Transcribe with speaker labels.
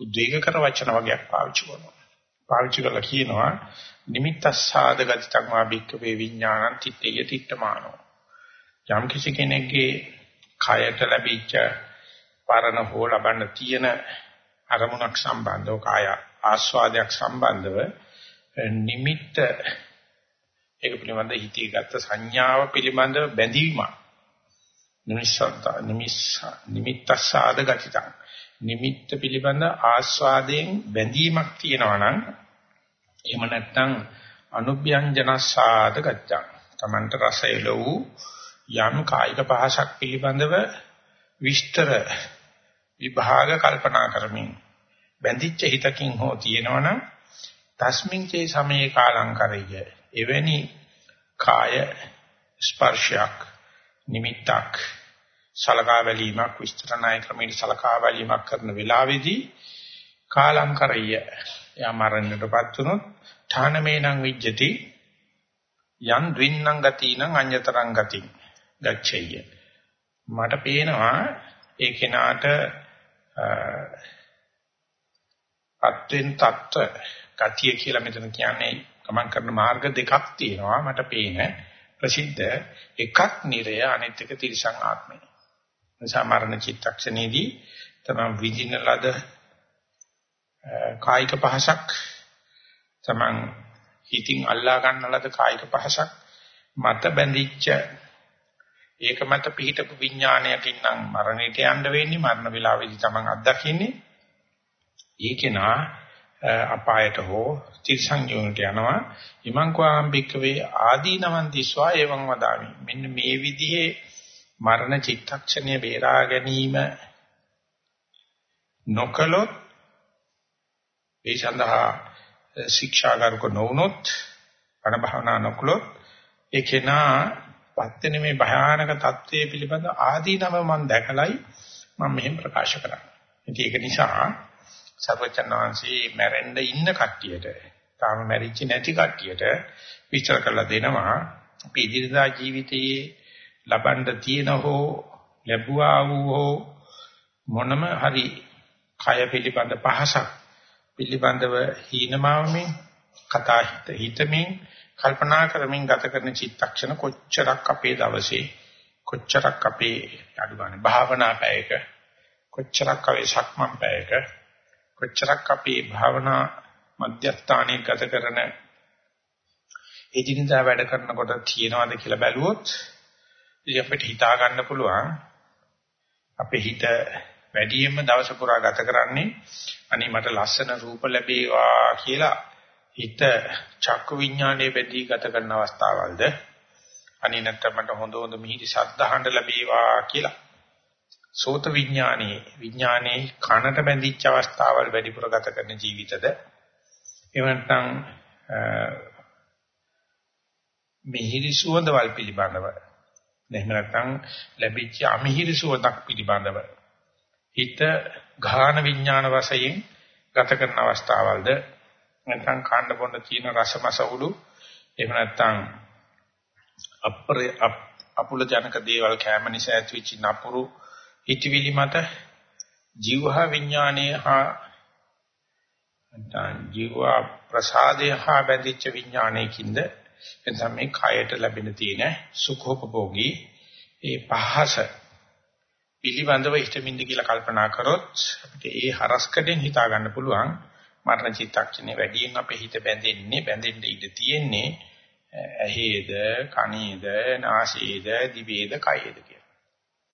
Speaker 1: උද්වේග කර වචන වගේක් පාවිච්චි කරනවා. පාවිච්චි කරලා කියනවා නිමිත්තස්සාද ගතිතං වා භික්ඛවේ විඥානං තිත්තේය තිත්තමානෝ. යම් කිසි කෙනෙක්ගේ කයට ලැබිච්ච පරණ හෝ ලබන්න තියෙන අරමුණක් සම්බන්ධව කාය ආස්වාදයක් සම්බන්ධව නිමිත්ත ඒක පිළිබඳ හිතේ ගත්ත සංඥාව පිළිබඳව බැඳීමක් නිමිස්සත් නිමිස්ස නිමිත්තස්සාද ගතිතං නිමිත්ත පිළිබඳ ආස්වාදයෙන් බැඳීමක් තියෙනවා නම් එහෙම නැත්නම් අනුභ්‍යංජනස්සාද ගච්ඡං. තමන්ට රස එළවූ යම් කායික පහසක් පිළිබඳව විස්තර විභාග කල්පනා කරමින් බැඳිච්ච හිතකින් හෝ තියෙනවනම් තස්මින් චේ සමේ කාලංකරය එවැනි කාය ස්පර්ශයක් නිමිත්තක් සලකා බැලීමක් විස්තර ණය ක්‍රමයට සලකා බැලීමක් කරන වෙලාවේදී කාලංකරය යා මරණයටපත් වුනොත් ඨානමේනං විජ්ජති යන් ද්වින්නම් ගතිනං අඤ්‍යතරං ගති ගච්ඡය මට පේනවා ඒ කෙනාට අත්වෙන් තත්ත්ව ගතිය කියලා මෙතන කියන්නේ ගමන් කරන මාර්ග දෙකක් තියෙනවා මට පේන ප්‍රසිද්ධ එකක් නිරය අනිත් එක තිරිසං ආත්මය. නිසා මරණ චිත්තක්ෂණේදී තමයි විඳින ලද කායික පහසක් තමන් හිතින් අල්ලා ගන්න ලද කායික පහසක් මත බැඳිච්ච ඒක මත පිහිටපු විඥාණයකින් නම් මරණයට යන්න වෙන්නේ මරණ වේලාවේදී තමන් අත්දකින්නේ. ඒකේනා අපායට හෝ තිරසංයෝනට යනවා. ඉමං කවාම් බික්කවේ ආදීනවන් දිස්වා එවං වදාමි. මෙන්න මේ විදිහේ මරණ චිත්තක්ෂණය බේරා ගැනීම නොකලොත් ඒ සඳහා ශික්ෂාගාරක නොවුනොත් අන භවනා නොකලොත් ඒ කෙනා පත්වෙන මේ භයානක தત્ත්වයේ පිළිබඳ ආදීනව මම දැකලයි මම මෙහෙම ප්‍රකාශ කරන්නේ. ඉතින් ඒක නිසා සර්වචනාංශී මැරෙන්න ඉන්න කට්ටියට තාම මැරිච්ච නැති කට්ටියට විස්තර කරලා දෙනවා අපි ඉදිරියදා ජීවිතයේ ලබන්න තියෙන හෝ ලැබුවා වූ හෝ මොනම හරි කය පිළිබඳ පහසක් පිළිබඳව හීනමාවමින් කතා හිත හිතමින් කල්පනා කරමින් ගත කරන චිත්තක්ෂණ කොච්චරක් අපේ දවසේ කොච්චරක් අපේ අඩුගානේ භාවනා පැයක කොච්චරක් අපේ සක්මන් පැයක කොච්චරක් අපේ භාවනා මධ්‍යස්ථානයේ ගත කරන එදිනදා වැඩ කරනකොට තියනවාද කියලා බැලුවොත් ඉතින් අපිට හිතා ගන්න පුළුවන් අපේ හිත වැඩියෙන්ම දවස පුරා ගත කරන්නේ අනේ මට ලස්සන රූප ලැබේවා කියලා හිත චක්කු විඥානයේ බැදී ගත කරන අවස්ථාවල්ද? අනේ නැත්නම් මට හොඳ හොඳ මිහිරි ශබ්ද අහන්න ලැබේවා කියලා. සෝත විඥානයේ විඥානයේ කනට බැඳිච්ච අවස්ථාවල් වැඩිපුර ගත කරන ජීවිතද? එහෙම නැත්නම් මිහිරි සුවඳවල් පිළිබඳව එහෙම නැත්නම් ලැබිච්ච අමිහිරි සුවඳක් පිළිබඳව. හිත ඝාන විඥාන වශයෙන් ගත කරන අවස්ථාවල්ද? නැත්නම් කාණ්ඩ පොන්න තියෙන රසමසවුළු එහෙම නැත්නම් අප්‍ර අපුල ජනක දේවල් කැම නිසා ඇතිවෙච්ච නපුරු හිතවිලි මත ජීවහා විඥානයේ හා නැත්නම් ජීව ප්‍රසාදය හා බැඳිච්ච විඥානයකින්ද එතන මේ කයට ලැබෙන තියෙන සුඛෝපභෝගී ඒ පහස පිළිබඳව හිතමින්ද කියලා කල්පනා කරොත් අපිට ඒ හරස්කඩෙන් හිතා ගන්න පුළුවන්. මරණ චිත්තක්ෂණේ වැඩියෙන් අපේ හිත බැඳෙන්නේ බැඳෙන්න ඉඩ තියෙන්නේ ඇහේද කනේද නාසයේද දිවේද කයේද කියලා.